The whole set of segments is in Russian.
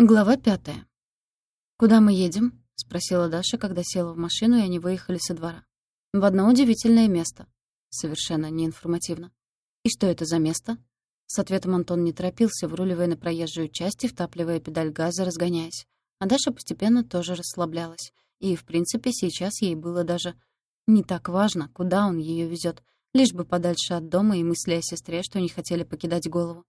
Глава пятая. «Куда мы едем?» — спросила Даша, когда села в машину, и они выехали со двора. «В одно удивительное место». Совершенно неинформативно. «И что это за место?» С ответом Антон не торопился, вруливая на проезжую часть и втапливая педаль газа, разгоняясь. А Даша постепенно тоже расслаблялась. И, в принципе, сейчас ей было даже не так важно, куда он ее везет, лишь бы подальше от дома и мысли о сестре, что не хотели покидать голову.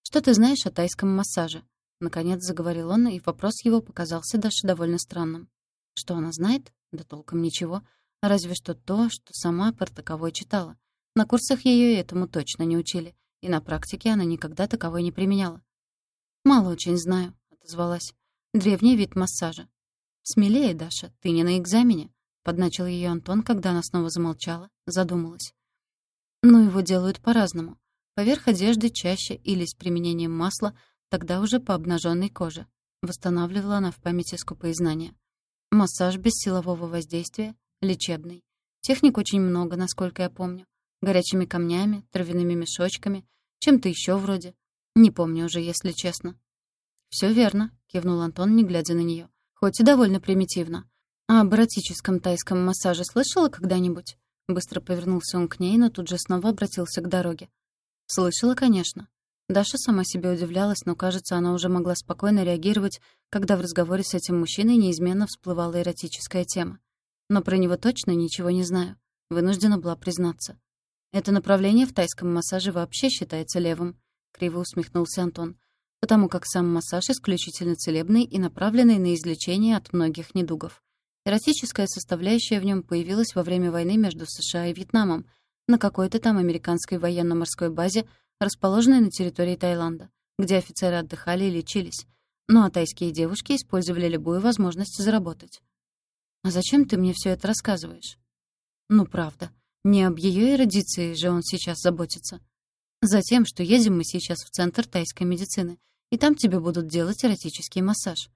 «Что ты знаешь о тайском массаже?» Наконец заговорил он, и вопрос его показался Даше довольно странным. Что она знает? Да толком ничего. Разве что то, что сама про таковой читала. На курсах ее этому точно не учили, и на практике она никогда таковой не применяла. «Мало очень знаю», — отозвалась. «Древний вид массажа». «Смелее, Даша, ты не на экзамене», — подначил ее Антон, когда она снова замолчала, задумалась. «Ну, его делают по-разному. Поверх одежды чаще или с применением масла, Тогда уже по обнаженной коже. Восстанавливала она в памяти скупые знания. Массаж без силового воздействия, лечебный. Техник очень много, насколько я помню. Горячими камнями, травяными мешочками, чем-то еще вроде. Не помню уже, если честно. Все верно», — кивнул Антон, не глядя на нее. «Хоть и довольно примитивно. А об эротическом тайском массаже слышала когда-нибудь?» Быстро повернулся он к ней, но тут же снова обратился к дороге. «Слышала, конечно. Даша сама себе удивлялась, но, кажется, она уже могла спокойно реагировать, когда в разговоре с этим мужчиной неизменно всплывала эротическая тема. Но про него точно ничего не знаю. Вынуждена была признаться. Это направление в тайском массаже вообще считается левым, криво усмехнулся Антон, потому как сам массаж исключительно целебный и направленный на излечение от многих недугов. Эротическая составляющая в нем появилась во время войны между США и Вьетнамом на какой-то там американской военно-морской базе расположенной на территории Таиланда, где офицеры отдыхали и лечились. Ну а тайские девушки использовали любую возможность заработать. «А зачем ты мне все это рассказываешь?» «Ну, правда. Не об ее эрудиции же он сейчас заботится. Затем, что едем мы сейчас в центр тайской медицины, и там тебе будут делать эротический массаж».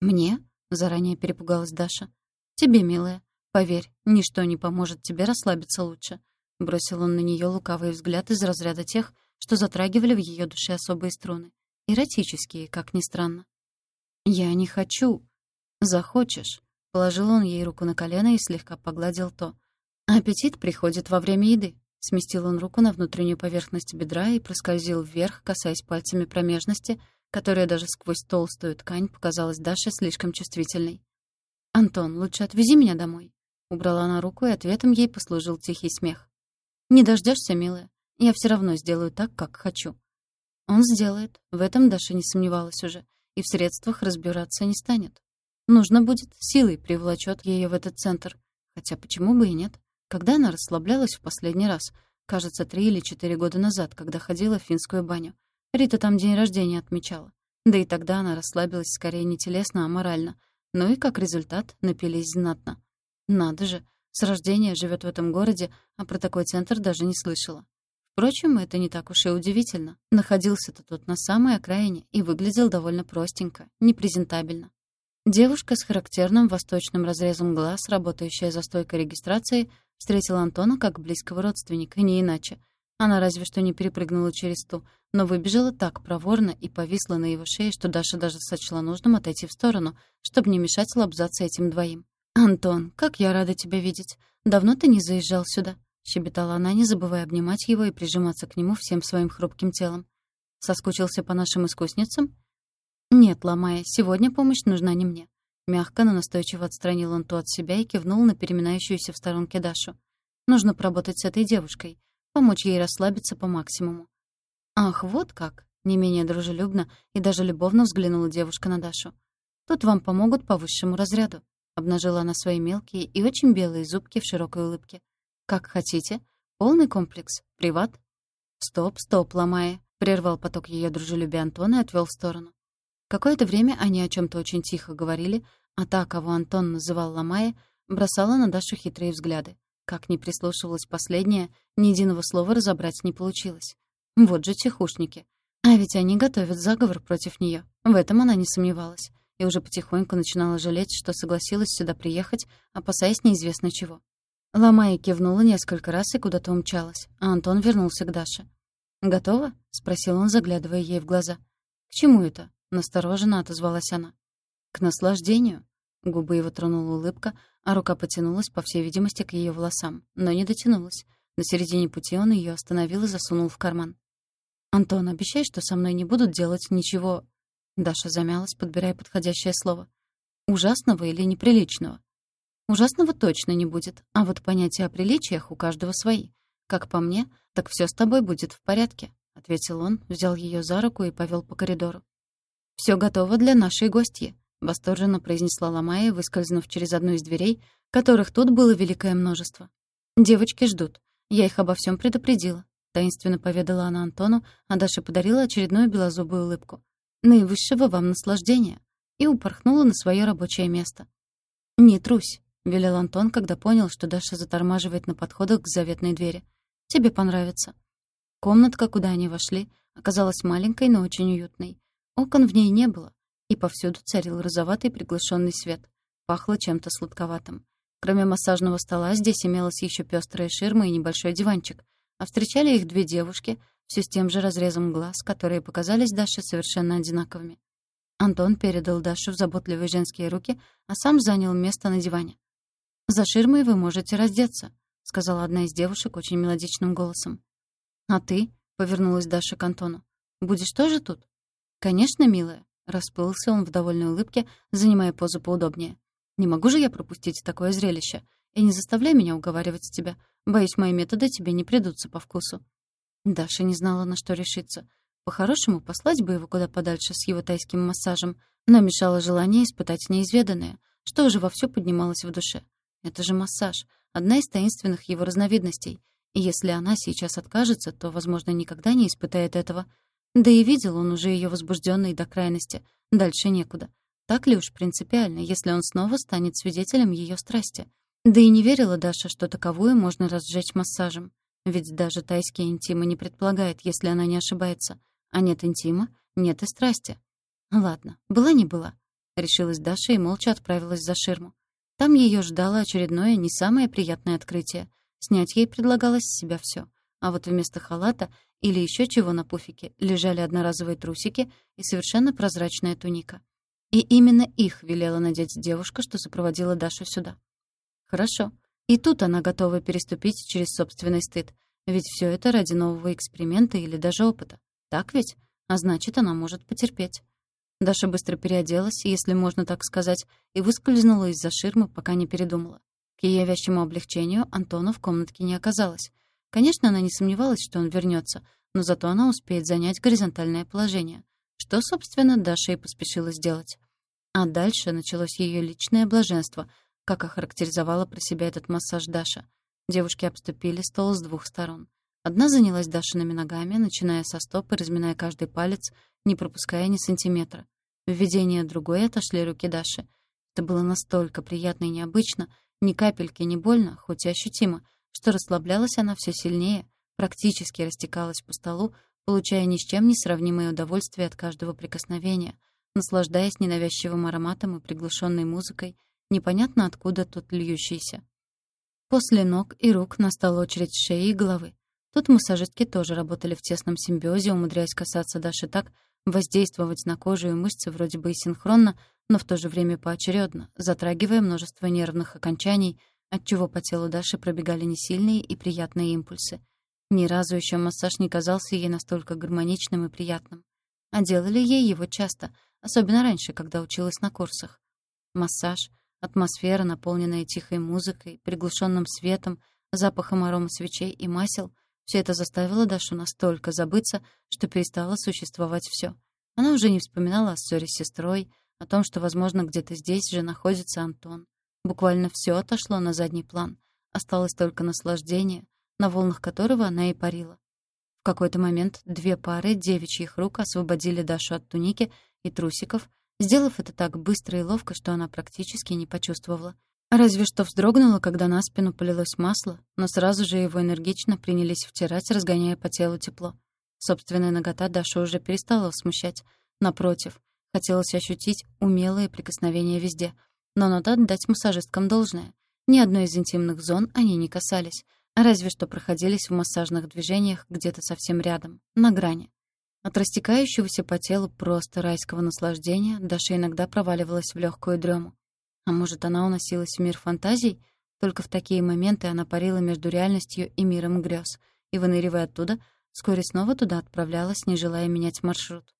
«Мне?» — заранее перепугалась Даша. «Тебе, милая. Поверь, ничто не поможет тебе расслабиться лучше». Бросил он на нее лукавый взгляд из разряда тех, что затрагивали в ее душе особые струны. Эротические, как ни странно. «Я не хочу». «Захочешь». Положил он ей руку на колено и слегка погладил то. «Аппетит приходит во время еды». Сместил он руку на внутреннюю поверхность бедра и проскользил вверх, касаясь пальцами промежности, которая даже сквозь толстую ткань показалась Даше слишком чувствительной. «Антон, лучше отвези меня домой». Убрала она руку, и ответом ей послужил тихий смех. «Не дождешься, милая. Я все равно сделаю так, как хочу. Он сделает, в этом Даша не сомневалась уже, и в средствах разбираться не станет. Нужно будет, силой привлечет ее в этот центр. Хотя почему бы и нет? Когда она расслаблялась в последний раз? Кажется, три или четыре года назад, когда ходила в финскую баню. Рита там день рождения отмечала. Да и тогда она расслабилась скорее не телесно, а морально. Ну и как результат напились знатно. Надо же, с рождения живет в этом городе, а про такой центр даже не слышала. Впрочем, это не так уж и удивительно. Находился-то тот на самой окраине и выглядел довольно простенько, непрезентабельно. Девушка с характерным восточным разрезом глаз, работающая за стойкой регистрации, встретила Антона как близкого родственника, не иначе. Она разве что не перепрыгнула через ту, но выбежала так проворно и повисла на его шее, что Даша даже сочла нужным отойти в сторону, чтобы не мешать лобзаться этим двоим. «Антон, как я рада тебя видеть. Давно ты не заезжал сюда?» — щебетала она, не забывая обнимать его и прижиматься к нему всем своим хрупким телом. «Соскучился по нашим искусницам?» «Нет, ломая, сегодня помощь нужна не мне». Мягко, но настойчиво отстранил он то от себя и кивнул на переминающуюся в сторонке Дашу. «Нужно поработать с этой девушкой, помочь ей расслабиться по максимуму». «Ах, вот как!» — не менее дружелюбно и даже любовно взглянула девушка на Дашу. «Тут вам помогут по высшему разряду», — обнажила она свои мелкие и очень белые зубки в широкой улыбке. «Как хотите. Полный комплекс. Приват». «Стоп, стоп, ломая», — прервал поток ее дружелюбия Антона и отвел в сторону. Какое-то время они о чем то очень тихо говорили, а та, кого Антон называл ломая, бросала на Дашу хитрые взгляды. Как ни прислушивалась последняя, ни единого слова разобрать не получилось. Вот же тихушники. А ведь они готовят заговор против нее. В этом она не сомневалась. И уже потихоньку начинала жалеть, что согласилась сюда приехать, опасаясь неизвестно чего. Ломая кивнула несколько раз и куда-то умчалась, а Антон вернулся к Даше. «Готова?» — спросил он, заглядывая ей в глаза. «К чему это?» — настороженно отозвалась она. «К наслаждению?» Губы его тронула улыбка, а рука потянулась, по всей видимости, к ее волосам, но не дотянулась. На середине пути он ее остановил и засунул в карман. «Антон, обещай, что со мной не будут делать ничего...» Даша замялась, подбирая подходящее слово. «Ужасного или неприличного?» «Ужасного точно не будет, а вот понятия о приличиях у каждого свои. Как по мне, так все с тобой будет в порядке», — ответил он, взял ее за руку и повел по коридору. Все готово для нашей гостьи», — восторженно произнесла Ломая, выскользнув через одну из дверей, которых тут было великое множество. «Девочки ждут. Я их обо всем предупредила», — таинственно поведала она Антону, а Даша подарила очередную белозубую улыбку наивысшего вам наслаждения, и упорхнула на свое рабочее место. «Не трусь», — велел Антон, когда понял, что Даша затормаживает на подходах к заветной двери. «Тебе понравится». Комнатка, куда они вошли, оказалась маленькой, но очень уютной. Окон в ней не было, и повсюду царил розоватый приглушенный свет. Пахло чем-то сладковатым. Кроме массажного стола, здесь имелась еще пестрая ширма и небольшой диванчик, а встречали их две девушки — все с тем же разрезом глаз, которые показались Даше совершенно одинаковыми. Антон передал Дашу в заботливые женские руки, а сам занял место на диване. «За ширмой вы можете раздеться», — сказала одна из девушек очень мелодичным голосом. «А ты?» — повернулась Даша к Антону. «Будешь тоже тут?» «Конечно, милая», — расплылся он в довольной улыбке, занимая позу поудобнее. «Не могу же я пропустить такое зрелище. И не заставляй меня уговаривать тебя. Боюсь, мои методы тебе не придутся по вкусу». Даша не знала, на что решиться. По-хорошему, послать бы его куда подальше с его тайским массажем, но мешало желание испытать неизведанное, что уже вовсю поднималось в душе. Это же массаж, одна из таинственных его разновидностей. И если она сейчас откажется, то, возможно, никогда не испытает этого. Да и видел он уже ее возбужденной до крайности. Дальше некуда. Так ли уж принципиально, если он снова станет свидетелем ее страсти? Да и не верила Даша, что таковую можно разжечь массажем. Ведь даже тайские интимы не предполагает, если она не ошибается. А нет интима, нет и страсти. Ладно, была не была. Решилась Даша и молча отправилась за ширму. Там ее ждало очередное, не самое приятное открытие. Снять ей предлагалось с себя все. А вот вместо халата или еще чего на пуфике лежали одноразовые трусики и совершенно прозрачная туника. И именно их велела надеть девушка, что сопроводила Дашу сюда. Хорошо. И тут она готова переступить через собственный стыд. Ведь все это ради нового эксперимента или даже опыта. Так ведь? А значит, она может потерпеть. Даша быстро переоделась, если можно так сказать, и выскользнула из-за ширмы, пока не передумала. К ее вящему облегчению Антона в комнатке не оказалось. Конечно, она не сомневалась, что он вернется, но зато она успеет занять горизонтальное положение, что, собственно, Даша и поспешила сделать. А дальше началось ее личное блаженство — как охарактеризовала про себя этот массаж Даша. Девушки обступили стол с двух сторон. Одна занялась Дашиными ногами, начиная со стоп и разминая каждый палец, не пропуская ни сантиметра. В видение другой отошли руки Даши. Это было настолько приятно и необычно, ни капельки не больно, хоть и ощутимо, что расслаблялась она все сильнее, практически растекалась по столу, получая ни с чем не сравнимое удовольствие от каждого прикосновения, наслаждаясь ненавязчивым ароматом и приглушенной музыкой, непонятно откуда тут льющийся. После ног и рук настала очередь шеи и головы. Тут массажистки тоже работали в тесном симбиозе, умудряясь касаться Даши так, воздействовать на кожу и мышцы вроде бы и синхронно, но в то же время поочередно, затрагивая множество нервных окончаний, отчего по телу Даши пробегали несильные и приятные импульсы. Ни разу еще массаж не казался ей настолько гармоничным и приятным. А делали ей его часто, особенно раньше, когда училась на курсах. Массаж — Атмосфера, наполненная тихой музыкой, приглушенным светом, запахом арома свечей и масел, все это заставило Дашу настолько забыться, что перестало существовать все. Она уже не вспоминала о ссоре с сестрой, о том, что, возможно, где-то здесь же находится Антон. Буквально все отошло на задний план. Осталось только наслаждение, на волнах которого она и парила. В какой-то момент две пары девичьих рук освободили Дашу от туники и трусиков — сделав это так быстро и ловко, что она практически не почувствовала. Разве что вздрогнула, когда на спину полилось масло, но сразу же его энергично принялись втирать, разгоняя по телу тепло. Собственная нагота Дашу уже перестала смущать. Напротив, хотелось ощутить умелые прикосновения везде. Но надо отдать массажисткам должное. Ни одной из интимных зон они не касались, разве что проходились в массажных движениях где-то совсем рядом, на грани. От растекающегося по телу просто райского наслаждения Даша иногда проваливалась в легкую дрему. А может, она уносилась в мир фантазий? Только в такие моменты она парила между реальностью и миром грез, и, выныривая оттуда, вскоре снова туда отправлялась, не желая менять маршрут.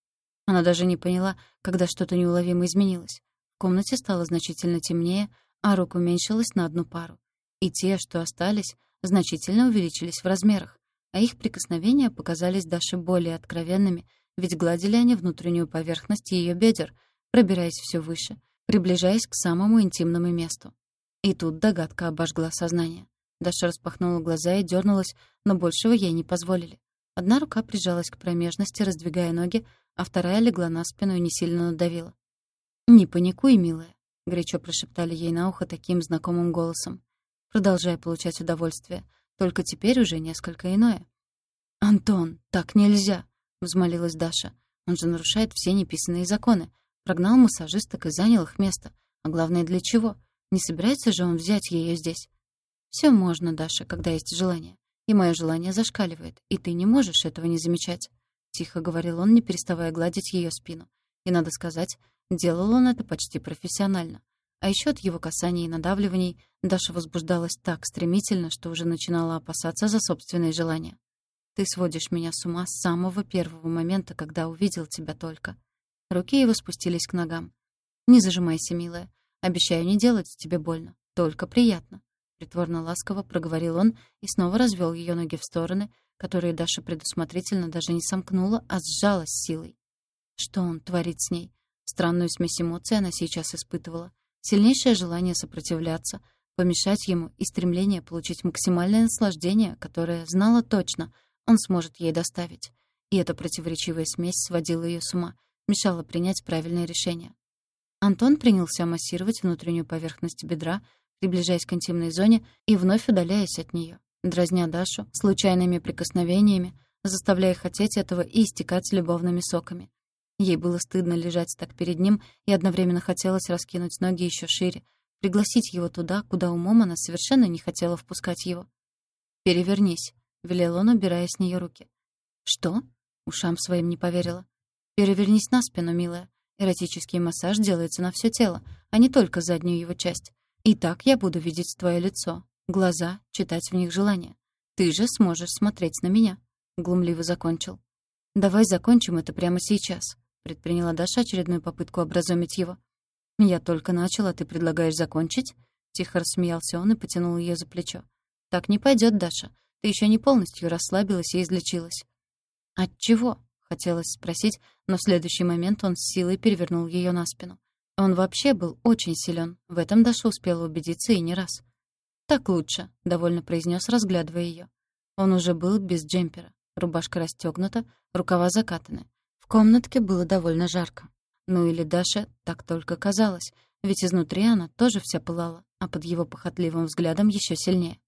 Она даже не поняла, когда что-то неуловимо изменилось. В комнате стало значительно темнее, а рук уменьшилось на одну пару. И те, что остались, значительно увеличились в размерах, а их прикосновения показались Даше более откровенными, ведь гладили они внутреннюю поверхность ее бедер, пробираясь все выше, приближаясь к самому интимному месту. И тут догадка обожгла сознание. Даша распахнула глаза и дернулась, но большего ей не позволили. Одна рука прижалась к промежности, раздвигая ноги, а вторая легла на спину и не сильно надавила. «Не паникуй, милая», — горячо прошептали ей на ухо таким знакомым голосом. продолжая получать удовольствие — только теперь уже несколько иное. «Антон, так нельзя!» — взмолилась Даша. «Он же нарушает все неписанные законы. Прогнал массажисток и занял их место. А главное, для чего? Не собирается же он взять ее здесь?» Все можно, Даша, когда есть желание. И мое желание зашкаливает, и ты не можешь этого не замечать», — тихо говорил он, не переставая гладить ее спину. И, надо сказать, делал он это почти профессионально. А еще от его касаний и надавливаний Даша возбуждалась так стремительно, что уже начинала опасаться за собственные желания. «Ты сводишь меня с ума с самого первого момента, когда увидел тебя только». Руки его спустились к ногам. «Не зажимайся, милая. Обещаю не делать тебе больно. Только приятно». Притворно ласково проговорил он и снова развел ее ноги в стороны, которые Даша предусмотрительно даже не сомкнула, а сжала с силой. Что он творит с ней? Странную смесь эмоций она сейчас испытывала. Сильнейшее желание сопротивляться, помешать ему и стремление получить максимальное наслаждение, которое, знала точно, он сможет ей доставить. И эта противоречивая смесь сводила ее с ума, мешала принять правильное решение. Антон принялся массировать внутреннюю поверхность бедра, приближаясь к интимной зоне и вновь удаляясь от нее, дразня Дашу случайными прикосновениями, заставляя хотеть этого и истекать любовными соками. Ей было стыдно лежать так перед ним, и одновременно хотелось раскинуть ноги еще шире, пригласить его туда, куда умом она совершенно не хотела впускать его. «Перевернись», — велел он, убирая с нее руки. «Что?» — ушам своим не поверила. «Перевернись на спину, милая. Эротический массаж делается на все тело, а не только заднюю его часть. И так я буду видеть твое лицо, глаза, читать в них желание. Ты же сможешь смотреть на меня», — глумливо закончил. «Давай закончим это прямо сейчас», предприняла Даша очередную попытку образумить его. «Я только начала, ты предлагаешь закончить?» Тихо рассмеялся он и потянул ее за плечо. «Так не пойдет, Даша. Ты еще не полностью расслабилась и излечилась». «От чего?» — хотелось спросить, но в следующий момент он с силой перевернул ее на спину. Он вообще был очень силен. В этом Даша успела убедиться и не раз. «Так лучше», — довольно произнес, разглядывая ее. Он уже был без джемпера. Рубашка расстегнута, рукава закатаны комнатке было довольно жарко. Ну или Даша так только казалось, ведь изнутри она тоже вся пылала, а под его похотливым взглядом еще сильнее.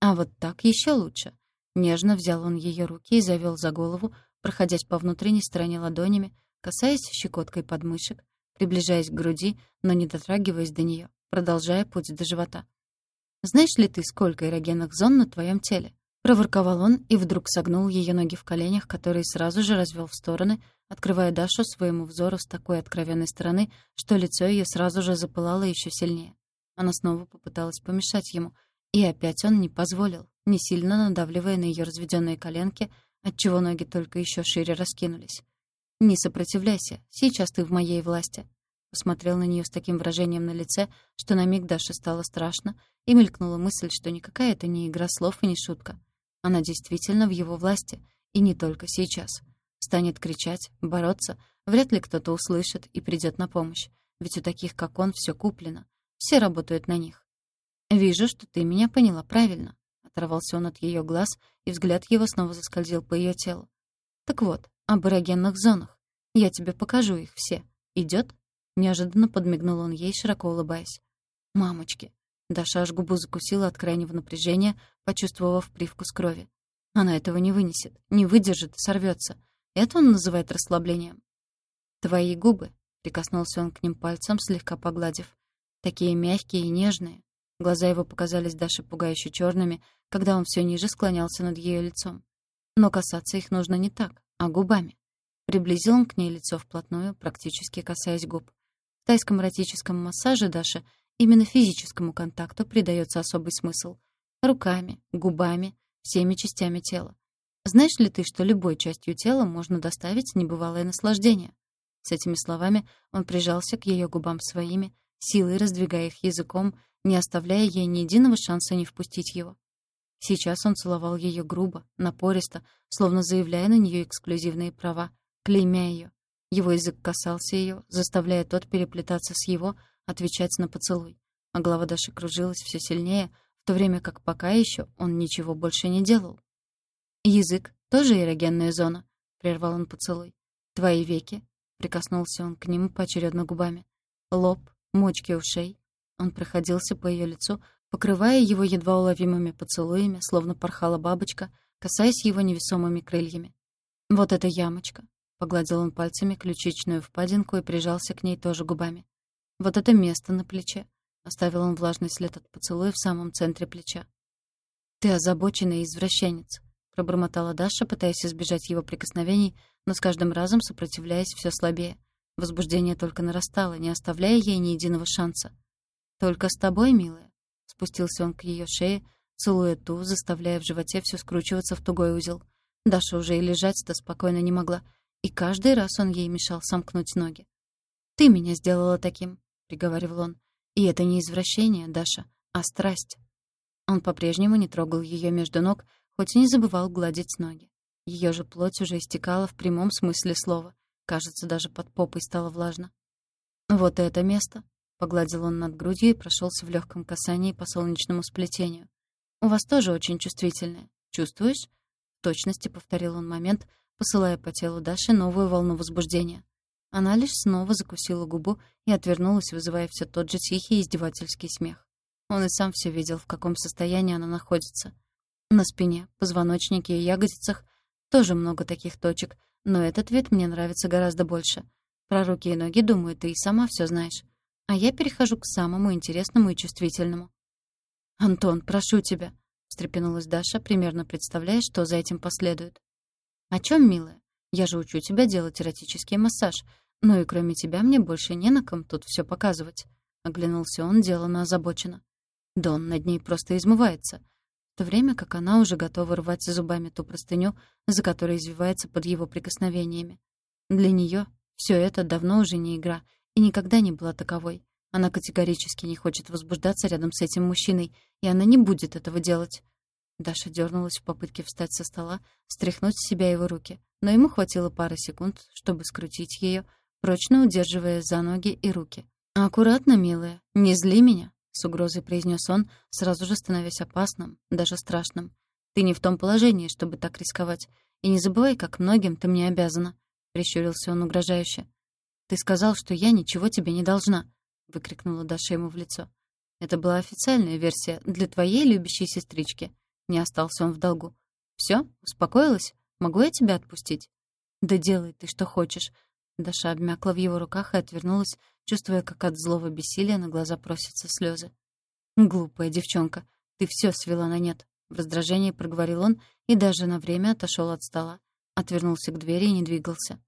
А вот так еще лучше. Нежно взял он ее руки и завел за голову, проходясь по внутренней стороне ладонями, касаясь щекоткой подмышек, приближаясь к груди, но не дотрагиваясь до нее, продолжая путь до живота. «Знаешь ли ты, сколько эрогенных зон на твоем теле?» Проворковал он и вдруг согнул ее ноги в коленях, которые сразу же развел в стороны, открывая Дашу своему взору с такой откровенной стороны, что лицо ее сразу же запылало еще сильнее. Она снова попыталась помешать ему, и опять он не позволил, не сильно надавливая на ее разведенные коленки, отчего ноги только еще шире раскинулись. «Не сопротивляйся, сейчас ты в моей власти», посмотрел на нее с таким выражением на лице, что на миг Даше стало страшно, и мелькнула мысль, что никакая это не игра слов и не шутка. Она действительно в его власти, и не только сейчас. Станет кричать, бороться, вряд ли кто-то услышит и придет на помощь, ведь у таких, как он, все куплено. Все работают на них. «Вижу, что ты меня поняла правильно», — оторвался он от ее глаз, и взгляд его снова заскользил по ее телу. «Так вот, об эрогенных зонах. Я тебе покажу их все. Идет? Неожиданно подмигнул он ей, широко улыбаясь. «Мамочки, Даша аж губу закусила от крайнего напряжения, почувствовав привкус крови. Она этого не вынесет, не выдержит сорвется. Это он называет расслаблением. «Твои губы», — прикоснулся он к ним пальцем, слегка погладив. «Такие мягкие и нежные». Глаза его показались Даше пугающе черными, когда он все ниже склонялся над ее лицом. Но касаться их нужно не так, а губами. Приблизил он к ней лицо вплотную, практически касаясь губ. В тайском эротическом массаже Даша именно физическому контакту придается особый смысл. Руками, губами, всеми частями тела. Знаешь ли ты, что любой частью тела можно доставить небывалое наслаждение? С этими словами он прижался к ее губам своими, силой раздвигая их языком, не оставляя ей ни единого шанса не впустить его. Сейчас он целовал ее грубо, напористо, словно заявляя на нее эксклюзивные права, клеймя ее. Его язык касался ее, заставляя тот переплетаться с его, отвечать на поцелуй. А голова Даши кружилась все сильнее, в то время как пока еще он ничего больше не делал. «Язык — тоже эрогенная зона», — прервал он поцелуй. «Твои веки», — прикоснулся он к нему поочередно губами. «Лоб, мочки ушей». Он проходился по ее лицу, покрывая его едва уловимыми поцелуями, словно порхала бабочка, касаясь его невесомыми крыльями. «Вот эта ямочка», — погладил он пальцами ключичную впадинку и прижался к ней тоже губами. «Вот это место на плече», — оставил он влажный след от поцелуя в самом центре плеча. «Ты озабоченный извращенец», — пробормотала Даша, пытаясь избежать его прикосновений, но с каждым разом сопротивляясь все слабее. Возбуждение только нарастало, не оставляя ей ни единого шанса. «Только с тобой, милая», Спустился он к ее шее, целуя ту, заставляя в животе все скручиваться в тугой узел. Даша уже и лежать-то спокойно не могла, и каждый раз он ей мешал сомкнуть ноги. «Ты меня сделала таким», — приговаривал он. «И это не извращение, Даша, а страсть». Он по-прежнему не трогал ее между ног, хоть и не забывал гладить ноги. Ее же плоть уже истекала в прямом смысле слова. Кажется, даже под попой стало влажно. «Вот это место», Погладил он над грудью и прошелся в легком касании по солнечному сплетению. «У вас тоже очень чувствительное. Чувствуешь?» В точности повторил он момент, посылая по телу Даши новую волну возбуждения. Она лишь снова закусила губу и отвернулась, вызывая все тот же тихий издевательский смех. Он и сам все видел, в каком состоянии она находится. На спине, позвоночнике и ягодицах тоже много таких точек, но этот вид мне нравится гораздо больше. Про руки и ноги, думаю, ты и сама все знаешь. А я перехожу к самому интересному и чувствительному. «Антон, прошу тебя», — встрепенулась Даша, примерно представляя, что за этим последует. «О чем, милая? Я же учу тебя делать эротический массаж. Ну и кроме тебя мне больше не на ком тут все показывать». Оглянулся он, деланно озабоченно. Да он над ней просто измывается. В то время как она уже готова рвать зубами ту простыню, за которой извивается под его прикосновениями. Для нее все это давно уже не игра — и никогда не была таковой. Она категорически не хочет возбуждаться рядом с этим мужчиной, и она не будет этого делать. Даша дернулась в попытке встать со стола, стряхнуть с себя его руки, но ему хватило пары секунд, чтобы скрутить ее, прочно удерживая за ноги и руки. «Аккуратно, милая, не зли меня», — с угрозой произнес он, сразу же становясь опасным, даже страшным. «Ты не в том положении, чтобы так рисковать. И не забывай, как многим ты мне обязана», — прищурился он угрожающе. «Ты сказал, что я ничего тебе не должна», — выкрикнула Даша ему в лицо. «Это была официальная версия для твоей любящей сестрички». Не остался он в долгу. «Всё? Успокоилась? Могу я тебя отпустить?» «Да делай ты, что хочешь». Даша обмякла в его руках и отвернулась, чувствуя, как от злого бессилия на глаза просятся слезы. «Глупая девчонка, ты всё свела на нет», — в раздражении проговорил он и даже на время отошёл от стола. Отвернулся к двери и не двигался.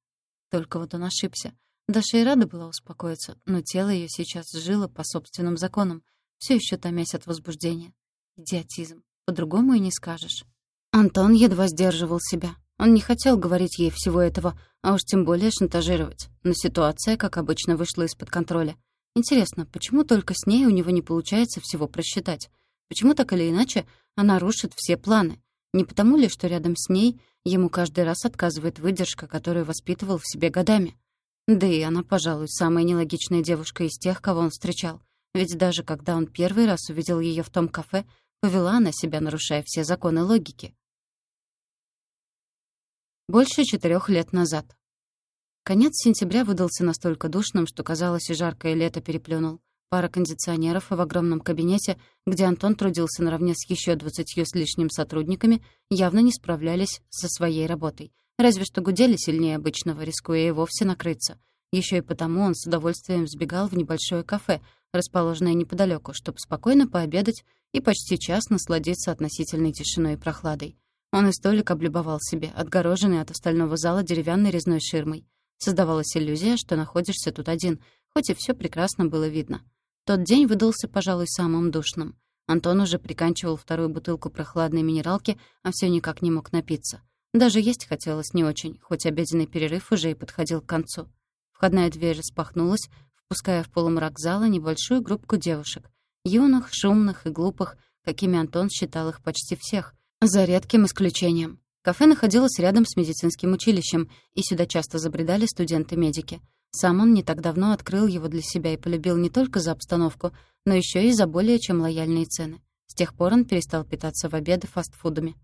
Только вот он ошибся. Даша и рада была успокоиться, но тело ее сейчас жило по собственным законам, все еще томясь от возбуждения. Идиотизм. По-другому и не скажешь. Антон едва сдерживал себя. Он не хотел говорить ей всего этого, а уж тем более шантажировать. Но ситуация, как обычно, вышла из-под контроля. Интересно, почему только с ней у него не получается всего просчитать? Почему так или иначе она рушит все планы? Не потому ли, что рядом с ней ему каждый раз отказывает выдержка, которую воспитывал в себе годами? Да и она, пожалуй, самая нелогичная девушка из тех, кого он встречал. Ведь даже когда он первый раз увидел ее в том кафе, повела она себя, нарушая все законы логики. Больше четырех лет назад. Конец сентября выдался настолько душным, что, казалось, и жаркое лето переплюнул. Пара кондиционеров в огромном кабинете, где Антон трудился наравне с еще двадцатью с лишним сотрудниками, явно не справлялись со своей работой — Разве что гудели сильнее обычного, рискуя и вовсе накрыться. Еще и потому он с удовольствием сбегал в небольшое кафе, расположенное неподалеку, чтобы спокойно пообедать и почти час насладиться относительной тишиной и прохладой. Он и столик облюбовал себе, отгороженный от остального зала деревянной резной ширмой. Создавалась иллюзия, что находишься тут один, хоть и все прекрасно было видно. Тот день выдался, пожалуй, самым душным. Антон уже приканчивал вторую бутылку прохладной минералки, а все никак не мог напиться. Даже есть хотелось не очень, хоть обеденный перерыв уже и подходил к концу. Входная дверь распахнулась, впуская в полумрак зала небольшую группку девушек. Юных, шумных и глупых, какими Антон считал их почти всех, за редким исключением. Кафе находилось рядом с медицинским училищем, и сюда часто забредали студенты-медики. Сам он не так давно открыл его для себя и полюбил не только за обстановку, но еще и за более чем лояльные цены. С тех пор он перестал питаться в обеды фастфудами.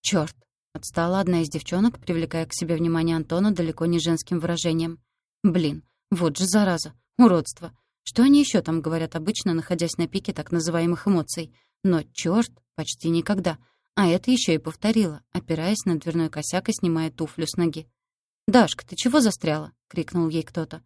Черт! отстала одна из девчонок, привлекая к себе внимание Антона далеко не женским выражением. «Блин, вот же зараза! Уродство! Что они еще там говорят обычно, находясь на пике так называемых эмоций? Но черт, почти никогда. А это еще и повторила, опираясь на дверной косяк и снимая туфлю с ноги. «Дашка, ты чего застряла?» — крикнул ей кто-то.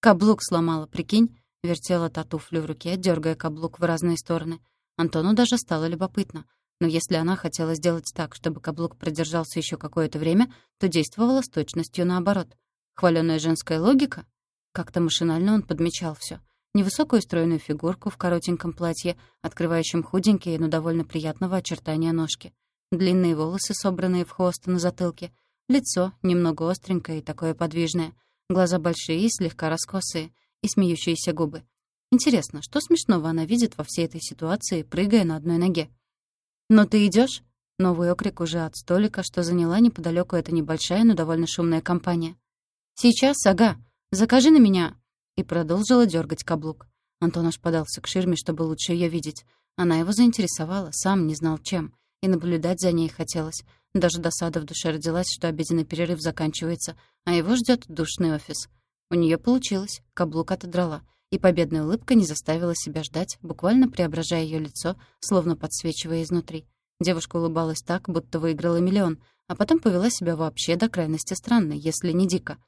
«Каблук сломала, прикинь?» — вертела та туфлю в руке, дергая каблук в разные стороны. Антону даже стало любопытно. Но если она хотела сделать так, чтобы каблук продержался еще какое-то время, то действовала с точностью наоборот. Хваленая женская логика? Как-то машинально он подмечал все. Невысокую стройную фигурку в коротеньком платье, открывающем худенькие, но довольно приятного очертания ножки. Длинные волосы, собранные в хвост на затылке — Лицо немного остренькое и такое подвижное. Глаза большие и слегка раскосые. И смеющиеся губы. Интересно, что смешного она видит во всей этой ситуации, прыгая на одной ноге? «Но ты идешь? Новый окрик уже от столика, что заняла неподалеку эта небольшая, но довольно шумная компания. «Сейчас, ага, закажи на меня!» И продолжила дергать каблук. Антон аж подался к ширме, чтобы лучше ее видеть. Она его заинтересовала, сам не знал чем. И наблюдать за ней хотелось. Даже досада в душе родилась, что обеденный перерыв заканчивается, а его ждет душный офис. У нее получилось, каблук отодрала, и победная улыбка не заставила себя ждать, буквально преображая ее лицо, словно подсвечивая изнутри. Девушка улыбалась так, будто выиграла миллион, а потом повела себя вообще до крайности странно, если не дико.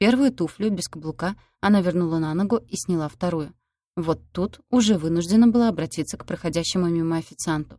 Первую туфлю без каблука она вернула на ногу и сняла вторую. Вот тут уже вынуждена была обратиться к проходящему мимо официанту.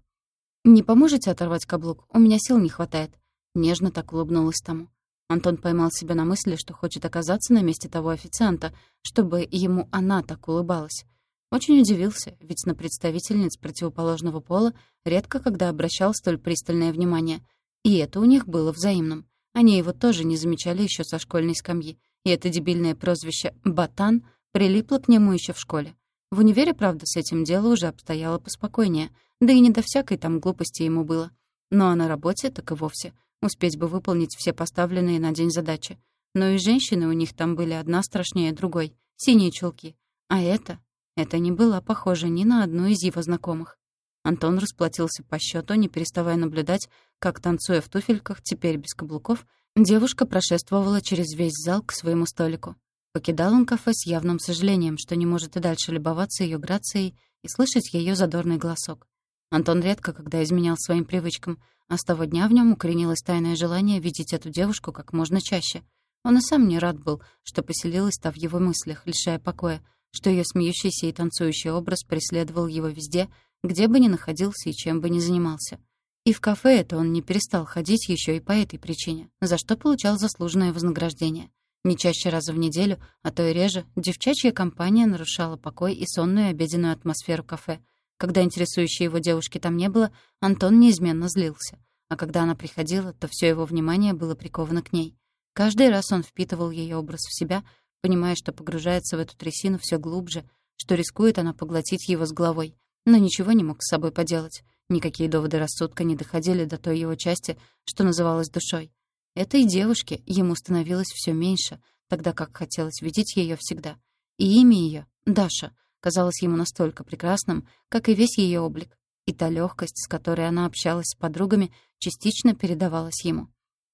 «Не поможете оторвать каблук? У меня сил не хватает». Нежно так улыбнулась тому. Антон поймал себя на мысли, что хочет оказаться на месте того официанта, чтобы ему она так улыбалась. Очень удивился, ведь на представительниц противоположного пола редко когда обращал столь пристальное внимание. И это у них было взаимным. Они его тоже не замечали еще со школьной скамьи. И это дебильное прозвище «Батан» прилипло к нему еще в школе. В универе, правда, с этим дело уже обстояло поспокойнее, да и не до всякой там глупости ему было. Ну а на работе так и вовсе. Успеть бы выполнить все поставленные на день задачи. Но и женщины у них там были одна страшнее другой. Синие чулки. А это? Это не было похоже ни на одну из его знакомых. Антон расплатился по счету, не переставая наблюдать, как, танцуя в туфельках, теперь без каблуков, девушка прошествовала через весь зал к своему столику. Покидал он кафе с явным сожалением, что не может и дальше любоваться ее грацией и слышать ее задорный голосок. Антон редко когда изменял своим привычкам, а с того дня в нем укоренилось тайное желание видеть эту девушку как можно чаще. Он и сам не рад был, что поселилась та в его мыслях, лишая покоя, что ее смеющийся и танцующий образ преследовал его везде, где бы ни находился и чем бы ни занимался. И в кафе это он не перестал ходить еще и по этой причине, за что получал заслуженное вознаграждение. Не чаще раза в неделю, а то и реже, девчачья компания нарушала покой и сонную обеденную атмосферу кафе. Когда интересующей его девушки там не было, Антон неизменно злился. А когда она приходила, то все его внимание было приковано к ней. Каждый раз он впитывал ее образ в себя, понимая, что погружается в эту трясину все глубже, что рискует она поглотить его с головой. Но ничего не мог с собой поделать. Никакие доводы рассудка не доходили до той его части, что называлась душой. Этой девушке ему становилось все меньше, тогда как хотелось видеть ее всегда. И имя ее, Даша, казалось ему настолько прекрасным, как и весь ее облик. И та легкость, с которой она общалась с подругами, частично передавалась ему.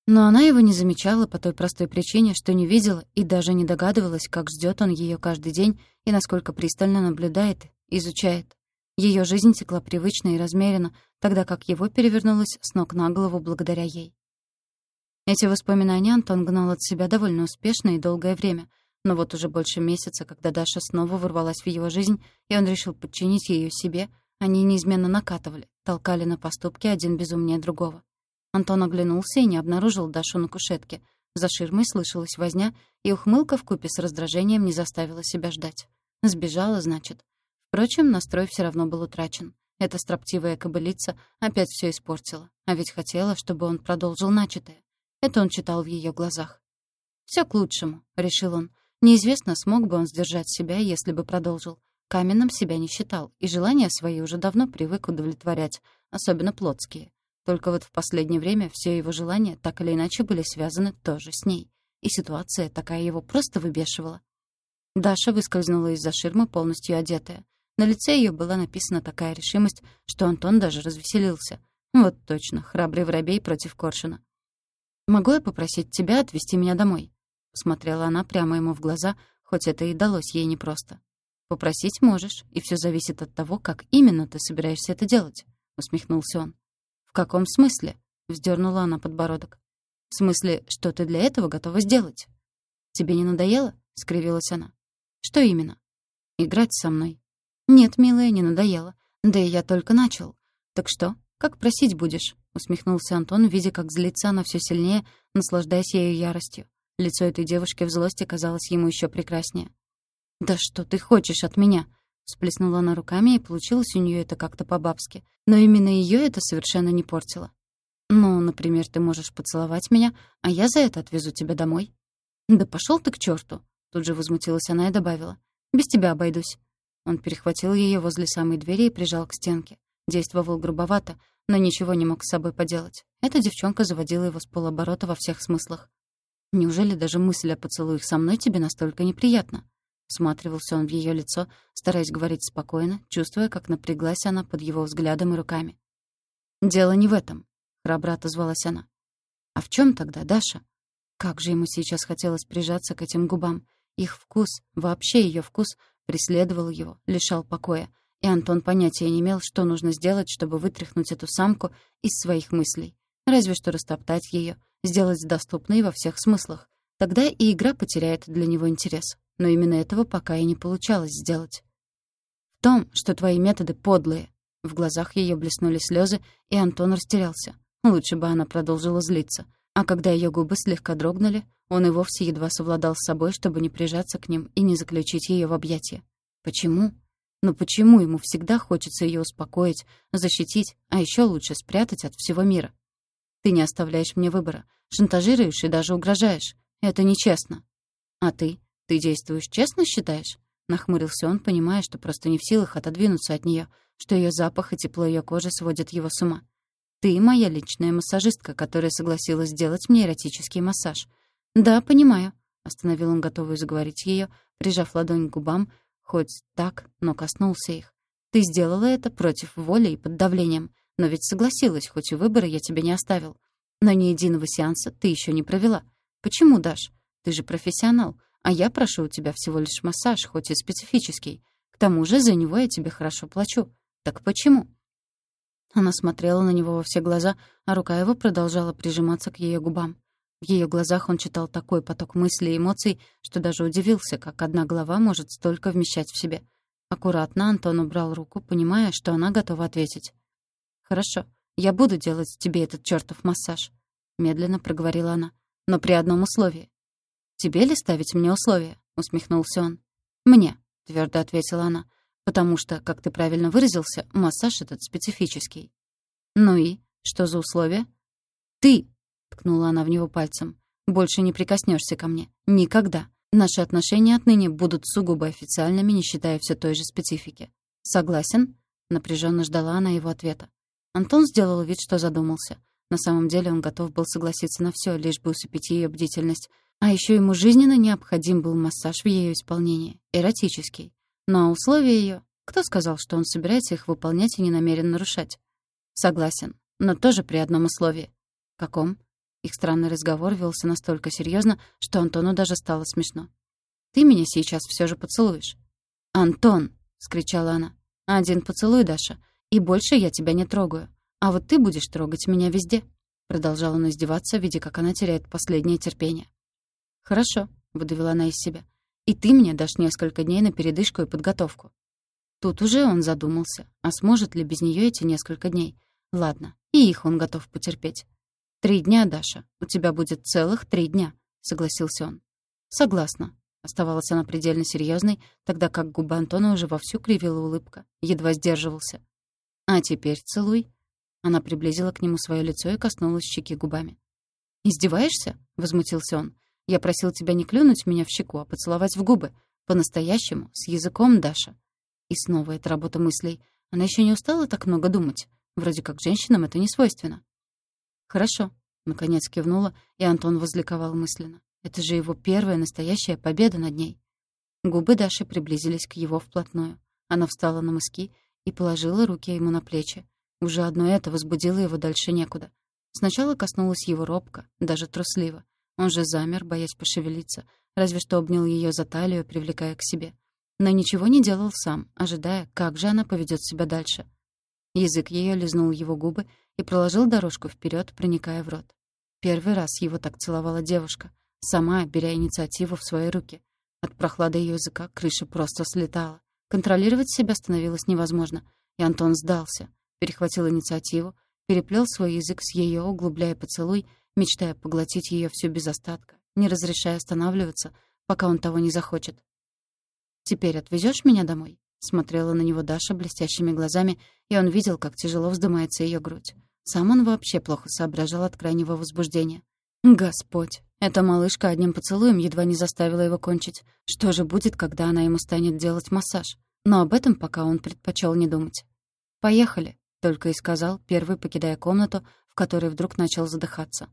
Но она его не замечала по той простой причине, что не видела и даже не догадывалась, как ждет он ее каждый день и насколько пристально наблюдает, изучает. Ее жизнь текла привычно и размеренно, тогда как его перевернулась с ног на голову благодаря ей. Эти воспоминания Антон гнал от себя довольно успешно и долгое время, но вот уже больше месяца, когда Даша снова ворвалась в его жизнь, и он решил подчинить ее себе, они неизменно накатывали, толкали на поступки один безумнее другого. Антон оглянулся и не обнаружил Дашу на кушетке. За ширмой слышалась возня, и ухмылка вкупе с раздражением не заставила себя ждать. Сбежала, значит. Впрочем, настрой все равно был утрачен. Эта строптивая кобылица опять все испортила. А ведь хотела, чтобы он продолжил начатое. Это он читал в ее глазах. Все к лучшему», — решил он. Неизвестно, смог бы он сдержать себя, если бы продолжил. Каменным себя не считал, и желания свои уже давно привык удовлетворять, особенно плотские. Только вот в последнее время все его желания так или иначе были связаны тоже с ней. И ситуация такая его просто выбешивала. Даша выскользнула из-за ширмы, полностью одетая. На лице ее была написана такая решимость, что Антон даже развеселился. Вот точно, храбрый воробей против коршуна. «Могу я попросить тебя отвезти меня домой?» Смотрела она прямо ему в глаза, хоть это и далось ей непросто. «Попросить можешь, и все зависит от того, как именно ты собираешься это делать», — усмехнулся он. «В каком смысле?» — вздернула она подбородок. «В смысле, что ты для этого готова сделать?» «Тебе не надоело?» — скривилась она. «Что именно?» «Играть со мной». «Нет, милая, не надоело. Да и я только начал. Так что, как просить будешь?» — усмехнулся Антон, видя, как злится она все сильнее, наслаждаясь ею яростью. Лицо этой девушки в злости казалось ему еще прекраснее. «Да что ты хочешь от меня?» Сплеснула она руками, и получилось у нее это как-то по-бабски. Но именно ее это совершенно не портило. «Ну, например, ты можешь поцеловать меня, а я за это отвезу тебя домой». «Да пошел ты к черту! Тут же возмутилась она и добавила. «Без тебя обойдусь». Он перехватил ее возле самой двери и прижал к стенке. Действовал грубовато, но ничего не мог с собой поделать. Эта девчонка заводила его с полоборота во всех смыслах. «Неужели даже мысль о поцелуях со мной тебе настолько неприятна?» Всматривался он в ее лицо, стараясь говорить спокойно, чувствуя, как напряглась она под его взглядом и руками. «Дело не в этом», — храбро отозвалась она. «А в чем тогда, Даша?» Как же ему сейчас хотелось прижаться к этим губам. Их вкус, вообще ее вкус, преследовал его, лишал покоя. И Антон понятия не имел, что нужно сделать, чтобы вытряхнуть эту самку из своих мыслей. Разве что растоптать ее, сделать доступной во всех смыслах. Тогда и игра потеряет для него интерес но именно этого пока и не получалось сделать. «В том, что твои методы подлые». В глазах ее блеснули слезы, и Антон растерялся. Лучше бы она продолжила злиться. А когда ее губы слегка дрогнули, он и вовсе едва совладал с собой, чтобы не прижаться к ним и не заключить ее в объятия. Почему? Но почему ему всегда хочется ее успокоить, защитить, а еще лучше спрятать от всего мира? Ты не оставляешь мне выбора, шантажируешь и даже угрожаешь. Это нечестно. А ты? «Ты действуешь честно, считаешь?» Нахмурился он, понимая, что просто не в силах отодвинуться от нее, что ее запах и тепло ее кожи сводят его с ума. «Ты моя личная массажистка, которая согласилась сделать мне эротический массаж». «Да, понимаю», — остановил он готовую заговорить ее, прижав ладонь к губам, хоть так, но коснулся их. «Ты сделала это против воли и под давлением, но ведь согласилась, хоть и выбора я тебе не оставил. Но ни единого сеанса ты еще не провела. Почему, Даш? Ты же профессионал. А я прошу у тебя всего лишь массаж, хоть и специфический. К тому же за него я тебе хорошо плачу. Так почему?» Она смотрела на него во все глаза, а рука его продолжала прижиматься к ее губам. В ее глазах он читал такой поток мыслей и эмоций, что даже удивился, как одна голова может столько вмещать в себе. Аккуратно Антон убрал руку, понимая, что она готова ответить. «Хорошо, я буду делать тебе этот чертов массаж», — медленно проговорила она. «Но при одном условии. «Тебе ли ставить мне условия?» — усмехнулся он. «Мне», — твердо ответила она, «потому что, как ты правильно выразился, массаж этот специфический». «Ну и? Что за условия?» «Ты!» — ткнула она в него пальцем. «Больше не прикоснешься ко мне. Никогда. Наши отношения отныне будут сугубо официальными, не считая все той же специфики. Согласен?» Напряженно ждала она его ответа. Антон сделал вид, что задумался. На самом деле он готов был согласиться на все, лишь бы усыпить ее бдительность, а еще ему жизненно необходим был массаж в ее исполнении, эротический. Но условия ее, кто сказал, что он собирается их выполнять и не намерен нарушать? Согласен, но тоже при одном условии. Каком? Их странный разговор велся настолько серьезно, что Антону даже стало смешно. «Ты меня сейчас все же поцелуешь». «Антон!» — скричала она. «Один поцелуй, Даша, и больше я тебя не трогаю. А вот ты будешь трогать меня везде». Продолжал он издеваться, видя, как она теряет последнее терпение. «Хорошо», — выдавила она из себя. «И ты мне дашь несколько дней на передышку и подготовку». Тут уже он задумался, а сможет ли без нее эти несколько дней. Ладно, и их он готов потерпеть. «Три дня, Даша. У тебя будет целых три дня», — согласился он. «Согласна». Оставалась она предельно серьезной, тогда как губы Антона уже вовсю кривила улыбка. Едва сдерживался. «А теперь целуй». Она приблизила к нему свое лицо и коснулась щеки губами. «Издеваешься?» — возмутился он. «Я просил тебя не клюнуть меня в щеку, а поцеловать в губы. По-настоящему, с языком, Даша». И снова эта работа мыслей. Она еще не устала так много думать. Вроде как женщинам это не свойственно. «Хорошо», — наконец кивнула, и Антон возликовал мысленно. «Это же его первая настоящая победа над ней». Губы Даши приблизились к его вплотную. Она встала на мыски и положила руки ему на плечи. Уже одно это возбудило его дальше некуда. Сначала коснулась его робко, даже трусливо. Он же замер, боясь пошевелиться, разве что обнял ее за талию, привлекая к себе. Но ничего не делал сам, ожидая, как же она поведет себя дальше. Язык ее лизнул его губы и проложил дорожку вперед, проникая в рот. Первый раз его так целовала девушка, сама беря инициативу в свои руки. От прохлады ее языка крыша просто слетала. Контролировать себя становилось невозможно, и Антон сдался, перехватил инициативу, переплел свой язык с ее, углубляя поцелуй, мечтая поглотить ее всю без остатка, не разрешая останавливаться, пока он того не захочет. «Теперь отвезешь меня домой?» Смотрела на него Даша блестящими глазами, и он видел, как тяжело вздымается ее грудь. Сам он вообще плохо соображал от крайнего возбуждения. Господь, эта малышка одним поцелуем едва не заставила его кончить. Что же будет, когда она ему станет делать массаж? Но об этом пока он предпочел не думать. «Поехали», — только и сказал, первый покидая комнату, в которой вдруг начал задыхаться.